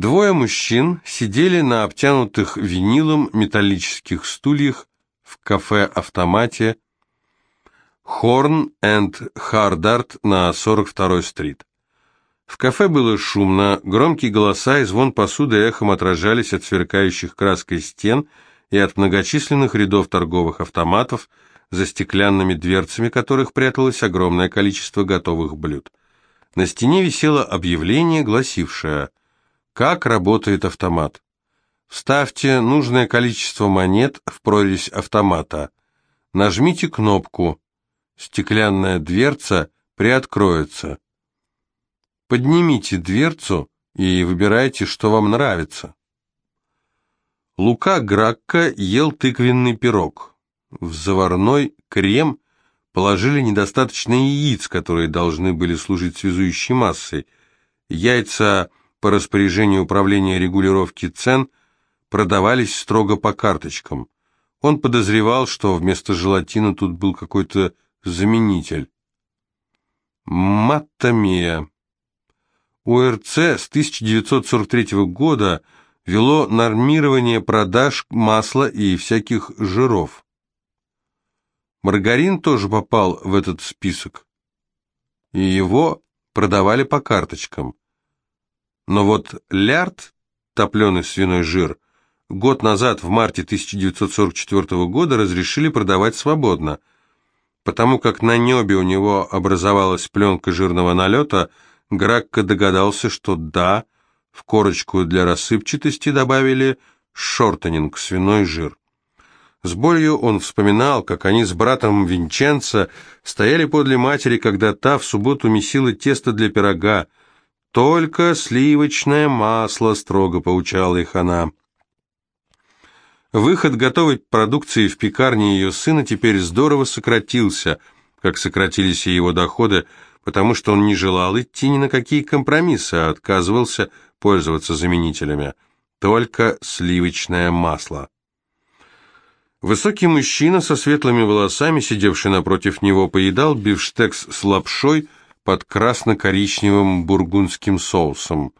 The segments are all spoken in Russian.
Двое мужчин сидели на обтянутых винилом металлических стульях в кафе-автомате Хорн энд Хардарт на 42-й стрит. В кафе было шумно, громкие голоса и звон посуды эхом отражались от сверкающих краской стен и от многочисленных рядов торговых автоматов, за стеклянными дверцами которых пряталось огромное количество готовых блюд. На стене висело объявление, гласившее «Как работает автомат?». Вставьте нужное количество монет в прорезь автомата. Нажмите кнопку. Стеклянная дверца приоткроется. Поднимите дверцу и выбирайте, что вам нравится. Лука Гракка ел тыквенный пирог. В заварной крем положили недостаточно яиц, которые должны были служить связующей массой. Яйца по распоряжению управления регулировки цен продавались строго по карточкам. Он подозревал, что вместо желатина тут был какой-то заменитель. Маттамия. УРЦ с 1943 года вело нормирование продаж масла и всяких жиров. Маргарин тоже попал в этот список, и его продавали по карточкам. Но вот лярд, топленый свиной жир, год назад, в марте 1944 года, разрешили продавать свободно, потому как на небе у него образовалась пленка жирного налета – Гракко догадался, что да, в корочку для рассыпчатости добавили шортенинг, свиной жир. С болью он вспоминал, как они с братом Винченцо стояли подле матери, когда та в субботу месила тесто для пирога. «Только сливочное масло», — строго поучала их она. Выход готовой продукции в пекарне ее сына теперь здорово сократился, как сократились и его доходы, потому что он не желал идти ни на какие компромиссы, а отказывался пользоваться заменителями. Только сливочное масло. Высокий мужчина со светлыми волосами, сидевший напротив него, поедал бифштекс с лапшой под красно-коричневым бургундским соусом.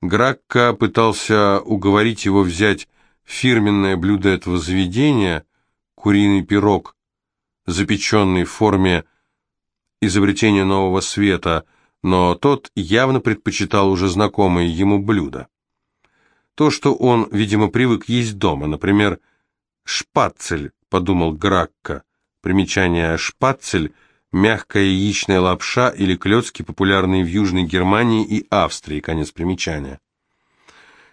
Гракка пытался уговорить его взять фирменное блюдо этого заведения, куриный пирог, запеченный в форме изобретение нового света, но тот явно предпочитал уже знакомые ему блюда. То, что он, видимо, привык есть дома, например, шпацель, подумал Гракка. Примечание шпацель – мягкая яичная лапша или клетки, популярные в Южной Германии и Австрии, конец примечания.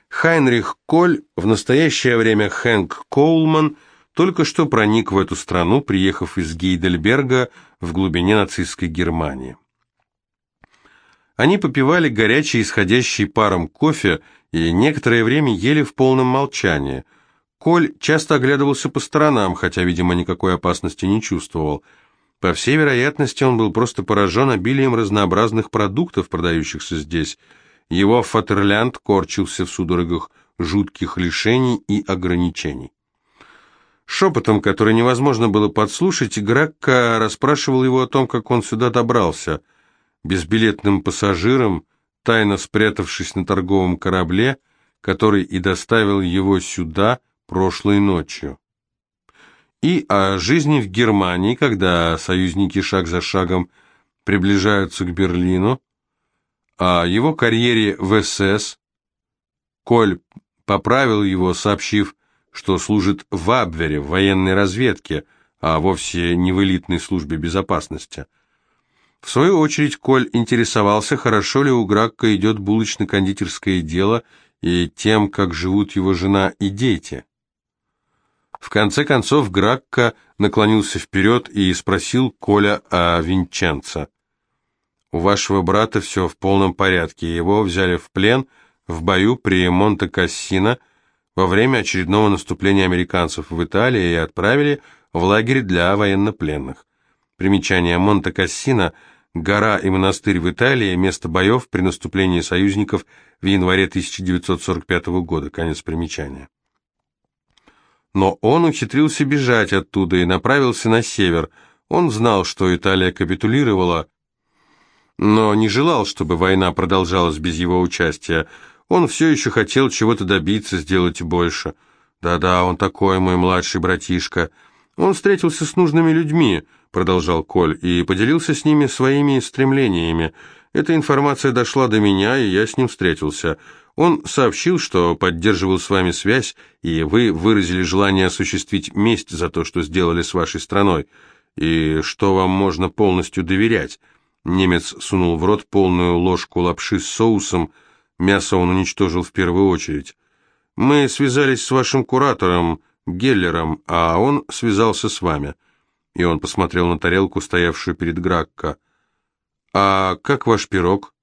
Хайнрих Коль, в настоящее время Хэнк Коулман – только что проник в эту страну, приехав из Гейдельберга в глубине нацистской Германии. Они попивали горячий, исходящий паром кофе и некоторое время ели в полном молчании. Коль часто оглядывался по сторонам, хотя, видимо, никакой опасности не чувствовал. По всей вероятности, он был просто поражен обилием разнообразных продуктов, продающихся здесь. Его Фатерлянд корчился в судорогах жутких лишений и ограничений. Шепотом, который невозможно было подслушать, Гракка расспрашивал его о том, как он сюда добрался. Безбилетным пассажиром, тайно спрятавшись на торговом корабле, который и доставил его сюда прошлой ночью. И о жизни в Германии, когда союзники шаг за шагом приближаются к Берлину, о его карьере в СС. Коль поправил его, сообщив, что служит в Абвере, в военной разведке, а вовсе не в элитной службе безопасности. В свою очередь Коль интересовался, хорошо ли у Гракка идет булочно-кондитерское дело и тем, как живут его жена и дети. В конце концов Гракка наклонился вперед и спросил Коля о Винченцо. «У вашего брата все в полном порядке, его взяли в плен в бою при Монте-Кассино, во время очередного наступления американцев в Италии и отправили в лагерь для военнопленных. Примечание Монте-Кассино – гора и монастырь в Италии, место боев при наступлении союзников в январе 1945 года. Конец примечания. Но он ухитрился бежать оттуда и направился на север. Он знал, что Италия капитулировала, но не желал, чтобы война продолжалась без его участия. Он все еще хотел чего-то добиться, сделать больше. Да-да, он такой, мой младший братишка. Он встретился с нужными людьми, продолжал Коль, и поделился с ними своими стремлениями. Эта информация дошла до меня, и я с ним встретился. Он сообщил, что поддерживал с вами связь, и вы выразили желание осуществить месть за то, что сделали с вашей страной, и что вам можно полностью доверять. Немец сунул в рот полную ложку лапши с соусом, мясо он уничтожил в первую очередь. Мы связались с вашим куратором, Геллером, а он связался с вами. И он посмотрел на тарелку, стоявшую перед Гракко. «А как ваш пирог?»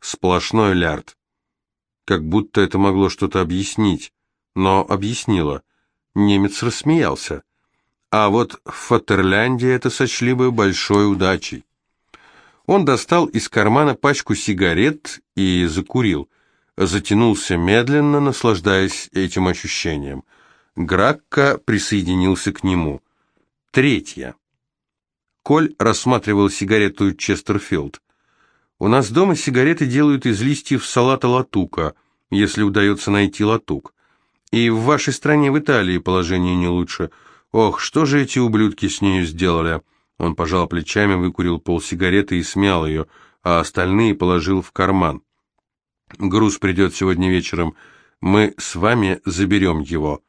«Сплошной лярд» как будто это могло что-то объяснить, но объяснило. Немец рассмеялся. А вот в Фатерлянде это сочли бы большой удачей. Он достал из кармана пачку сигарет и закурил. Затянулся медленно, наслаждаясь этим ощущением. Гракка присоединился к нему. Третья. Коль рассматривал сигарету Честерфилд. У нас дома сигареты делают из листьев салата латука, если удается найти латук. И в вашей стране, в Италии, положение не лучше. Ох, что же эти ублюдки с нею сделали?» Он пожал плечами, выкурил пол сигареты и смял ее, а остальные положил в карман. «Груз придет сегодня вечером. Мы с вами заберем его».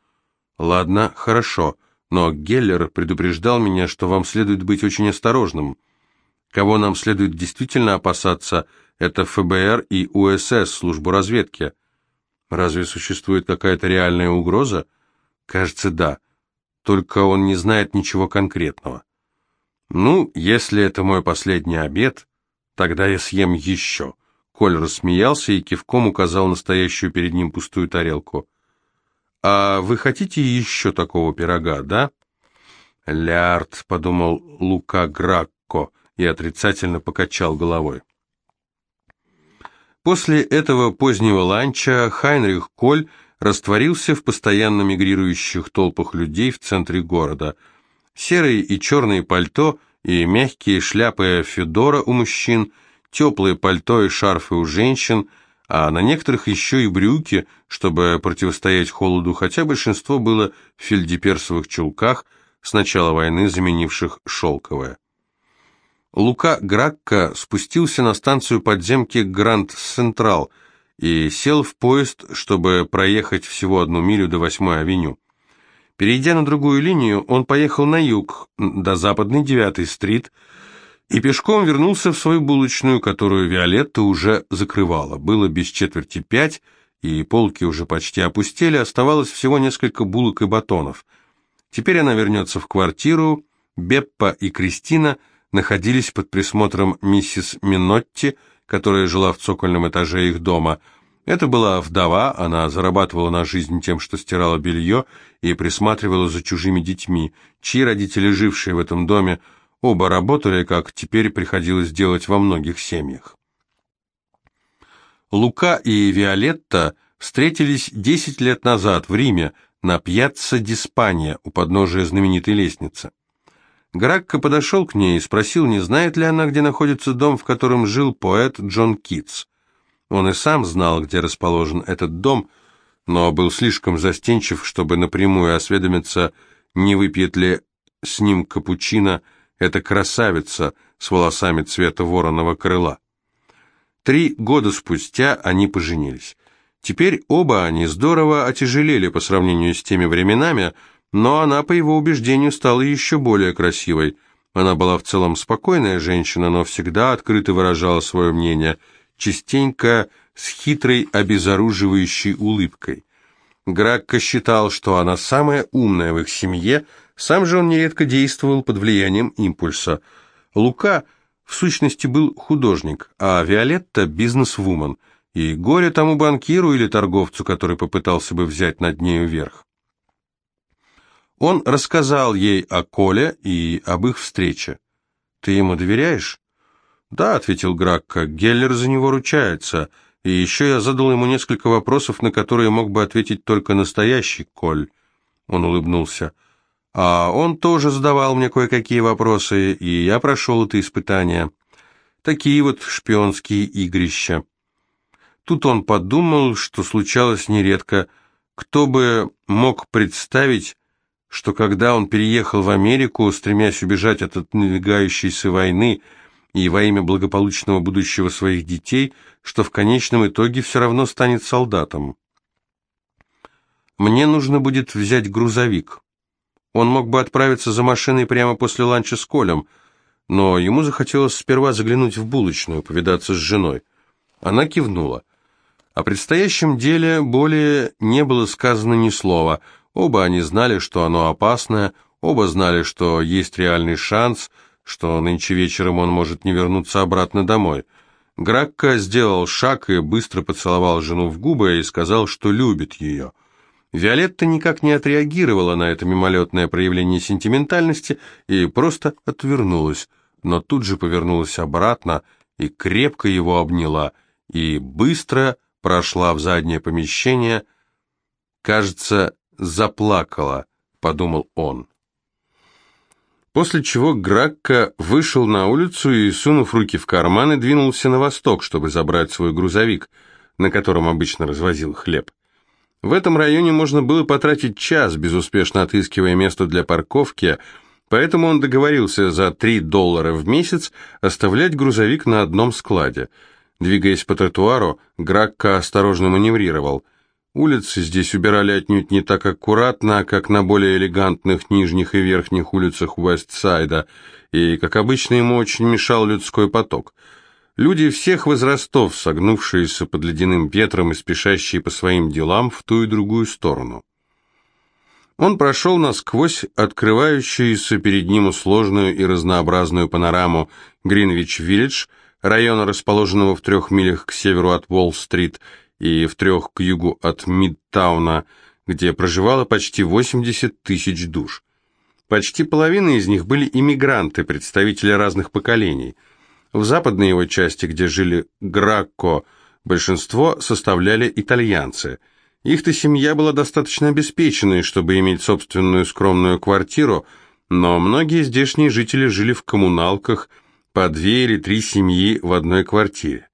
«Ладно, хорошо, но Геллер предупреждал меня, что вам следует быть очень осторожным». Кого нам следует действительно опасаться, это ФБР и УСС, службу разведки. Разве существует какая-то реальная угроза? Кажется, да. Только он не знает ничего конкретного. Ну, если это мой последний обед, тогда я съем еще. Коль рассмеялся и кивком указал настоящую перед ним пустую тарелку. «А вы хотите еще такого пирога, да?» «Лярд», — подумал Лука Гракко, и отрицательно покачал головой. После этого позднего ланча Хайнрих Коль растворился в постоянно мигрирующих толпах людей в центре города. Серые и черные пальто и мягкие шляпы Федора у мужчин, теплые пальто и шарфы у женщин, а на некоторых еще и брюки, чтобы противостоять холоду, хотя большинство было в фельдеперсовых чулках, с начала войны заменивших шелковое. Лука Гракко спустился на станцию подземки Гранд Централ и сел в поезд, чтобы проехать всего одну милю до 8-й авеню. Перейдя на другую линию, он поехал на юг, до западной 9-й стрит, и пешком вернулся в свою булочную, которую Виолетта уже закрывала. Было без четверти пять, и полки уже почти опустели, оставалось всего несколько булок и батонов. Теперь она вернется в квартиру, Беппа и Кристина – находились под присмотром миссис Минотти, которая жила в цокольном этаже их дома. Это была вдова, она зарабатывала на жизнь тем, что стирала белье и присматривала за чужими детьми, чьи родители, жившие в этом доме, оба работали, как теперь приходилось делать во многих семьях. Лука и Виолетта встретились 10 лет назад в Риме на пьяцца Диспания у подножия знаменитой лестницы. Гракко подошел к ней и спросил, не знает ли она, где находится дом, в котором жил поэт Джон Китс. Он и сам знал, где расположен этот дом, но был слишком застенчив, чтобы напрямую осведомиться, не выпьет ли с ним капучино эта красавица с волосами цвета вороного крыла. Три года спустя они поженились. Теперь оба они здорово отяжелели по сравнению с теми временами, но она, по его убеждению, стала еще более красивой. Она была в целом спокойная женщина, но всегда открыто выражала свое мнение, частенько с хитрой обезоруживающей улыбкой. Гракко считал, что она самая умная в их семье, сам же он нередко действовал под влиянием импульса. Лука, в сущности, был художник, а Виолетта – бизнес-вумен, и горе тому банкиру или торговцу, который попытался бы взять над нею верх. Он рассказал ей о Коле и об их встрече. «Ты ему доверяешь?» «Да», — ответил Гракко, — «Геллер за него ручается, и еще я задал ему несколько вопросов, на которые мог бы ответить только настоящий Коль». Он улыбнулся. «А он тоже задавал мне кое-какие вопросы, и я прошел это испытание. Такие вот шпионские игрища». Тут он подумал, что случалось нередко, кто бы мог представить, что когда он переехал в Америку, стремясь убежать от надвигающейся войны и во имя благополучного будущего своих детей, что в конечном итоге все равно станет солдатом. Мне нужно будет взять грузовик. Он мог бы отправиться за машиной прямо после ланча с Колем, но ему захотелось сперва заглянуть в булочную, повидаться с женой. Она кивнула. О предстоящем деле более не было сказано ни слова. Оба они знали, что оно опасное, оба знали, что есть реальный шанс, что нынче вечером он может не вернуться обратно домой. Гракка сделал шаг и быстро поцеловал жену в губы и сказал, что любит ее. Виолетта никак не отреагировала на это мимолетное проявление сентиментальности и просто отвернулась, но тут же повернулась обратно и крепко его обняла, и быстро прошла в заднее помещение. «Кажется, заплакала», — подумал он. После чего Гракка вышел на улицу и, сунув руки в карманы, двинулся на восток, чтобы забрать свой грузовик, на котором обычно развозил хлеб. В этом районе можно было потратить час, безуспешно отыскивая место для парковки, поэтому он договорился за 3 доллара в месяц оставлять грузовик на одном складе. Двигаясь по тротуару, Гракка осторожно маневрировал. Улицы здесь убирали отнюдь не так аккуратно, как на более элегантных нижних и верхних улицах Уэстсайда, и, как обычно, ему очень мешал людской поток – Люди всех возрастов, согнувшиеся под ледяным ветром и спешащие по своим делам в ту и другую сторону. Он прошел насквозь открывающуюся перед ним сложную и разнообразную панораму Гринвич-Виллидж, района, расположенного в трех милях к северу от Уолл-стрит и в трех к югу от Мидтауна, где проживало почти 80 тысяч душ. Почти половина из них были иммигранты, представители разных поколений – в западной его части, где жили Гракко, большинство составляли итальянцы. Их-то семья была достаточно обеспеченной, чтобы иметь собственную скромную квартиру, но многие здешние жители жили в коммуналках, по две или три семьи в одной квартире.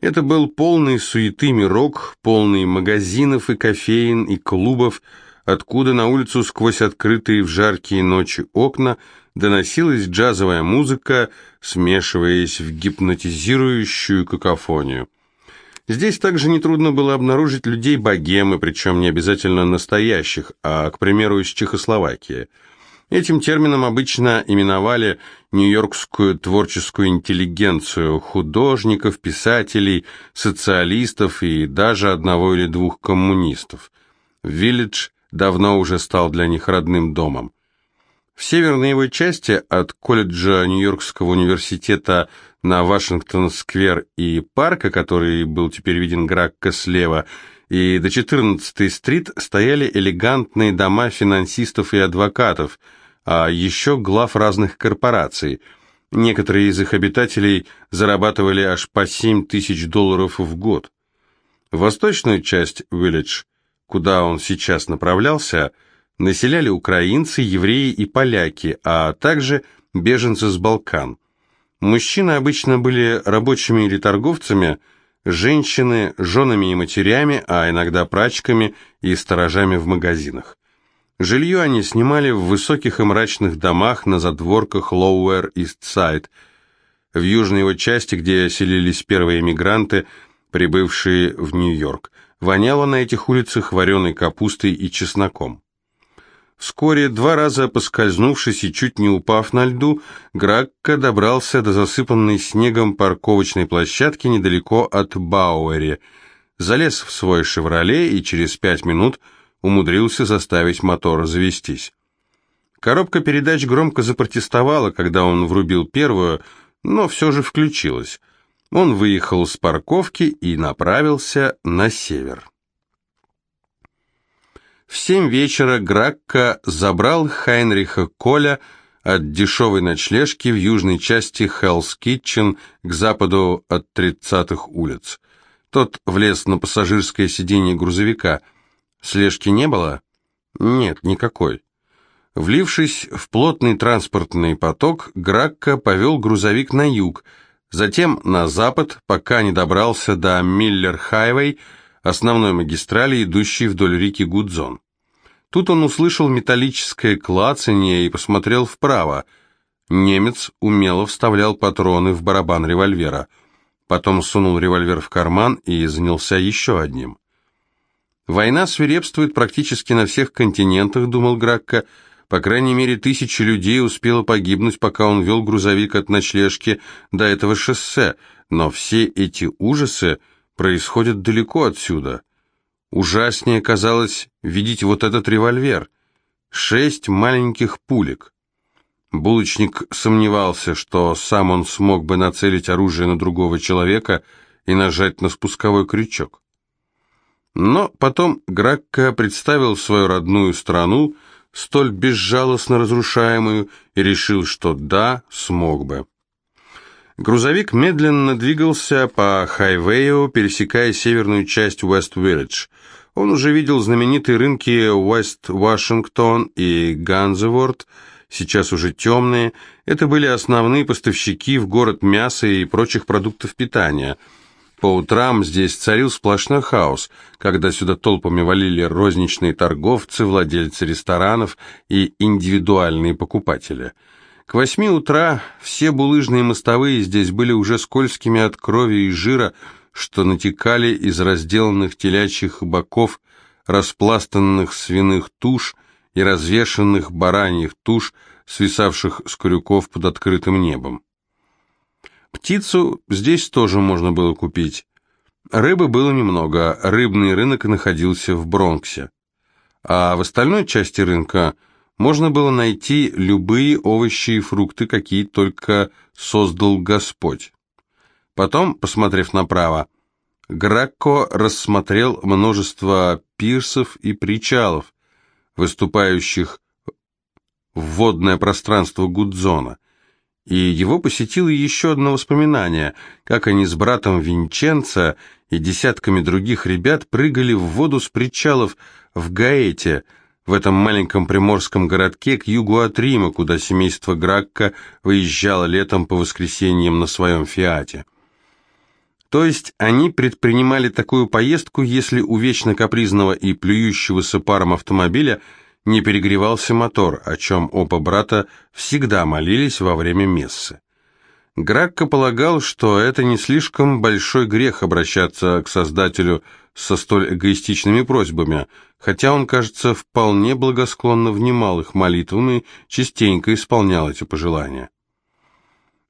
Это был полный суеты мирок, полный магазинов и кофеин и клубов, откуда на улицу сквозь открытые в жаркие ночи окна доносилась джазовая музыка, смешиваясь в гипнотизирующую какофонию. Здесь также нетрудно было обнаружить людей богемы, причем не обязательно настоящих, а, к примеру, из Чехословакии. Этим термином обычно именовали нью-йоркскую творческую интеллигенцию, художников, писателей, социалистов и даже одного или двух коммунистов. Виллидж давно уже стал для них родным домом. В северной его части от колледжа Нью-Йоркского университета на Вашингтон-сквер и парка, который был теперь виден Гракко слева, и до 14-й стрит стояли элегантные дома финансистов и адвокатов, а еще глав разных корпораций. Некоторые из их обитателей зарабатывали аж по 7 тысяч долларов в год. Восточную часть Виллидж – куда он сейчас направлялся, населяли украинцы, евреи и поляки, а также беженцы с Балкан. Мужчины обычно были рабочими или торговцами, женщины – женами и матерями, а иногда прачками и сторожами в магазинах. Жилье они снимали в высоких и мрачных домах на задворках Lower East Side. В южной его части, где селились первые мигранты, прибывшие в Нью-Йорк – воняло на этих улицах вареной капустой и чесноком. Вскоре, два раза поскользнувшись и чуть не упав на льду, Гракка добрался до засыпанной снегом парковочной площадки недалеко от Бауэри, залез в свой «Шевроле» и через пять минут умудрился заставить мотор завестись. Коробка передач громко запротестовала, когда он врубил первую, но все же включилась. Он выехал с парковки и направился на север. В семь вечера Гракка забрал Хайнриха Коля от дешевой ночлежки в южной части Hell's Kitchen к западу от 30-х улиц. Тот влез на пассажирское сиденье грузовика. Слежки не было? Нет, никакой. Влившись в плотный транспортный поток, Гракка повел грузовик на юг, Затем на запад, пока не добрался до Миллер-Хайвей, основной магистрали, идущей вдоль реки Гудзон. Тут он услышал металлическое клацанье и посмотрел вправо. Немец умело вставлял патроны в барабан револьвера. Потом сунул револьвер в карман и занялся еще одним. «Война свирепствует практически на всех континентах», — думал Гракко. «По крайней мере, тысячи людей успело погибнуть, пока он вел грузовик от ночлежки до этого шоссе, но все эти ужасы происходят далеко отсюда». Ужаснее казалось видеть вот этот револьвер. Шесть маленьких пулек. Булочник сомневался, что сам он смог бы нацелить оружие на другого человека и нажать на спусковой крючок. Но потом Гракка представил свою родную страну, столь безжалостно разрушаемую, и решил, что да, смог бы. Грузовик медленно двигался по хайвею, пересекая северную часть Уэст-Виллидж. Он уже видел знаменитые рынки Уэст-Вашингтон и Ганзеворд, сейчас уже темные. Это были основные поставщики в город мяса и прочих продуктов питания. По утрам здесь царил сплошной хаос, когда сюда толпами валили розничные торговцы, владельцы ресторанов и индивидуальные покупатели – к восьми утра все булыжные мостовые здесь были уже скользкими от крови и жира, что натекали из разделанных телячьих боков, распластанных свиных туш и развешанных бараньих туш, свисавших с крюков под открытым небом. Птицу здесь тоже можно было купить. Рыбы было немного, рыбный рынок находился в Бронксе. А в остальной части рынка – можно было найти любые овощи и фрукты, какие только создал Господь. Потом, посмотрев направо, Гракко рассмотрел множество пирсов и причалов, выступающих в водное пространство Гудзона, и его посетило еще одно воспоминание, как они с братом Винченца и десятками других ребят прыгали в воду с причалов в Гаэте, в этом маленьком приморском городке к югу от Рима, куда семейство Гракка выезжало летом по воскресеньям на своем «Фиате». То есть они предпринимали такую поездку, если у вечно капризного и плюющегося паром автомобиля не перегревался мотор, о чем оба брата всегда молились во время мессы. Гракко полагал, что это не слишком большой грех обращаться к Создателю со столь эгоистичными просьбами, хотя он, кажется, вполне благосклонно внимал их молитвам и частенько исполнял эти пожелания.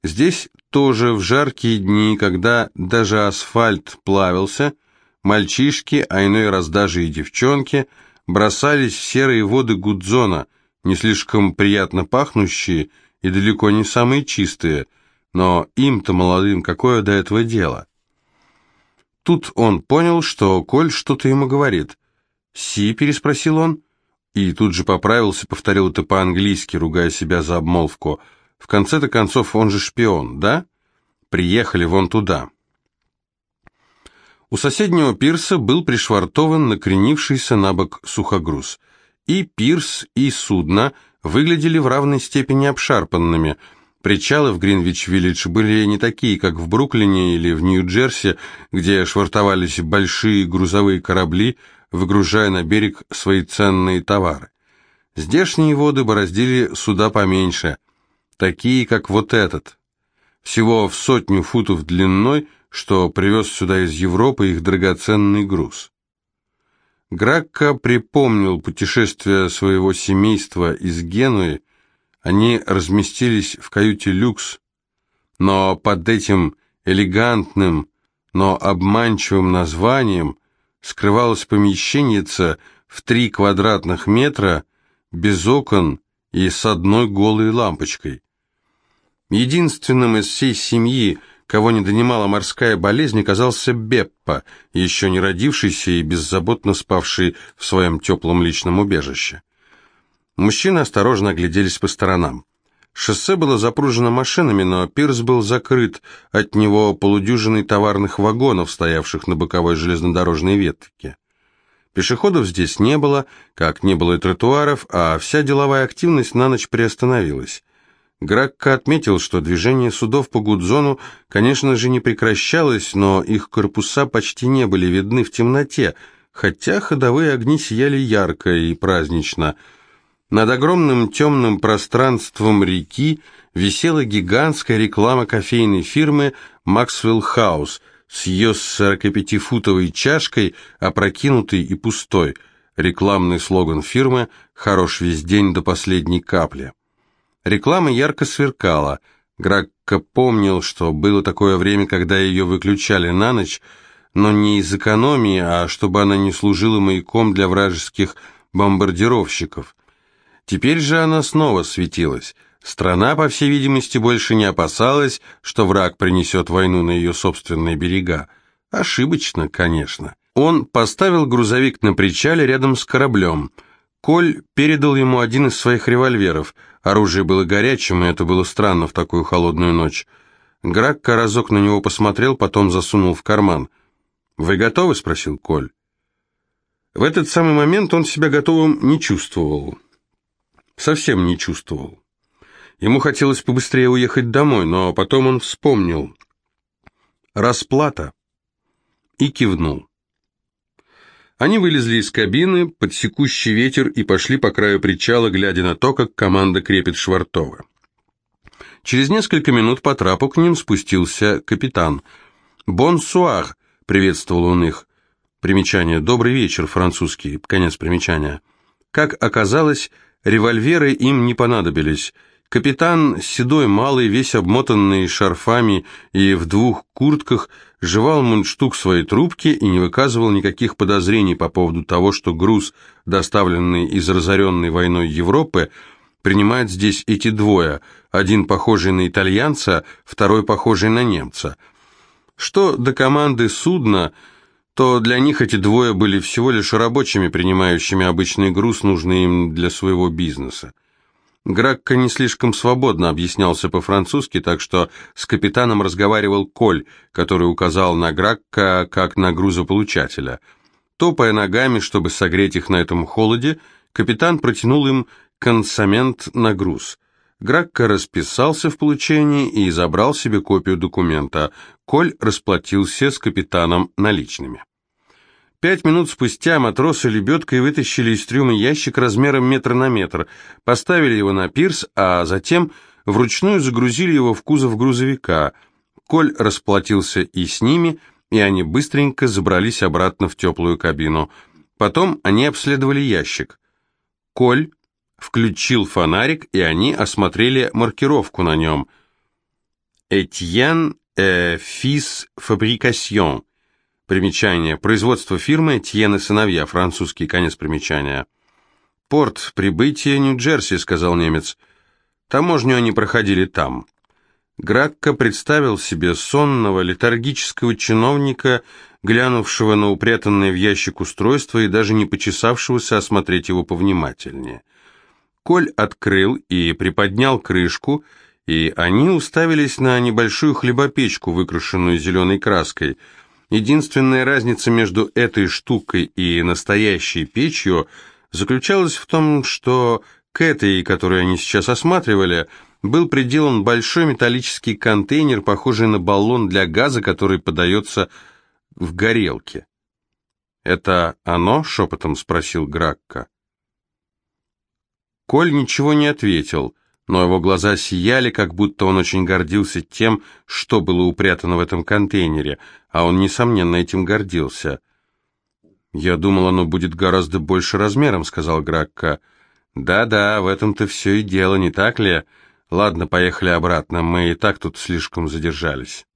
Здесь тоже в жаркие дни, когда даже асфальт плавился, мальчишки, а иной раз даже и девчонки, бросались в серые воды Гудзона, не слишком приятно пахнущие и далеко не самые чистые, но им-то молодым какое до этого дело? Тут он понял, что Коль что-то ему говорит. «Си?» – переспросил он. И тут же поправился, повторил это по-английски, ругая себя за обмолвку. «В конце-то концов, он же шпион, да? Приехали вон туда». У соседнего пирса был пришвартован накренившийся на бок сухогруз. И пирс, и судно выглядели в равной степени обшарпанными – Причалы в Гринвич-Виллидж были не такие, как в Бруклине или в Нью-Джерси, где швартовались большие грузовые корабли, выгружая на берег свои ценные товары. Здешние воды бороздили суда поменьше, такие, как вот этот, всего в сотню футов длиной, что привез сюда из Европы их драгоценный груз. Гракко припомнил путешествие своего семейства из Генуи, они разместились в каюте «Люкс», но под этим элегантным, но обманчивым названием скрывалось помещенница в три квадратных метра, без окон и с одной голой лампочкой. Единственным из всей семьи, кого не донимала морская болезнь, оказался Беппа, еще не родившийся и беззаботно спавший в своем теплом личном убежище. Мужчины осторожно огляделись по сторонам. Шоссе было запружено машинами, но пирс был закрыт, от него полудюжиной товарных вагонов, стоявших на боковой железнодорожной ветке. Пешеходов здесь не было, как не было и тротуаров, а вся деловая активность на ночь приостановилась. Гракка отметил, что движение судов по Гудзону, конечно же, не прекращалось, но их корпуса почти не были видны в темноте, хотя ходовые огни сияли ярко и празднично. Над огромным темным пространством реки висела гигантская реклама кофейной фирмы «Максвелл Хаус», с ее 45-футовой чашкой, опрокинутой и пустой. Рекламный слоган фирмы «Хорош весь день до последней капли». Реклама ярко сверкала. Гракко помнил, что было такое время, когда ее выключали на ночь, но не из экономии, а чтобы она не служила маяком для вражеских бомбардировщиков. Теперь же она снова светилась. Страна, по всей видимости, больше не опасалась, что враг принесет войну на ее собственные берега. Ошибочно, конечно. Он поставил грузовик на причале рядом с кораблем. Коль передал ему один из своих револьверов. Оружие было горячим, и это было странно в такую холодную ночь. Гракка разок на него посмотрел, потом засунул в карман. «Вы готовы?» — спросил Коль. В этот самый момент он себя готовым не чувствовал. Совсем не чувствовал. Ему хотелось побыстрее уехать домой, но потом он вспомнил. Расплата. И кивнул. Они вылезли из кабины под секущий ветер и пошли по краю причала, глядя на то, как команда крепит швартовы. Через несколько минут по трапу к ним спустился капитан. «Бонсуар», — приветствовал он их. Примечание «Добрый вечер», французский, конец примечания. Как оказалось, револьверы им не понадобились — Капитан, седой малый, весь обмотанный шарфами и в двух куртках, жевал мундштук своей трубки и не выказывал никаких подозрений по поводу того, что груз, доставленный из разоренной войной Европы, принимает здесь эти двое, один похожий на итальянца, второй похожий на немца. Что до команды судна, то для них эти двое были всего лишь рабочими, принимающими обычный груз, нужный им для своего бизнеса. Гракка не слишком свободно объяснялся по-французски, так что с капитаном разговаривал Коль, который указал на Гракка как на грузополучателя. Топая ногами, чтобы согреть их на этом холоде, капитан протянул им консамент на груз. Гракка расписался в получении и забрал себе копию документа. Коль расплатился с капитаном наличными. Пять минут спустя матросы лебедкой вытащили из трюма ящик размером метр на метр, поставили его на пирс, а затем вручную загрузили его в кузов грузовика. Коль расплатился и с ними, и они быстренько забрались обратно в теплую кабину. Потом они обследовали ящик. Коль включил фонарик, и они осмотрели маркировку на нем. «Этьен э, фис фабрикасьон», Примечание. Производство фирмы Тьен и сыновья. Французский конец примечания. «Порт прибытия Нью-Джерси», — сказал немец. «Таможню они проходили там». Гракко представил себе сонного, летаргического чиновника, глянувшего на упрятанное в ящик устройство и даже не почесавшегося осмотреть его повнимательнее. Коль открыл и приподнял крышку, и они уставились на небольшую хлебопечку, выкрашенную зеленой краской — Единственная разница между этой штукой и настоящей печью заключалась в том, что к этой, которую они сейчас осматривали, был приделан большой металлический контейнер, похожий на баллон для газа, который подается в горелке. «Это оно?» — шепотом спросил Гракка. Коль ничего не ответил — но его глаза сияли, как будто он очень гордился тем, что было упрятано в этом контейнере, а он, несомненно, этим гордился. «Я думал, оно будет гораздо больше размером», — сказал Гракка. «Да-да, в этом-то все и дело, не так ли? Ладно, поехали обратно, мы и так тут слишком задержались».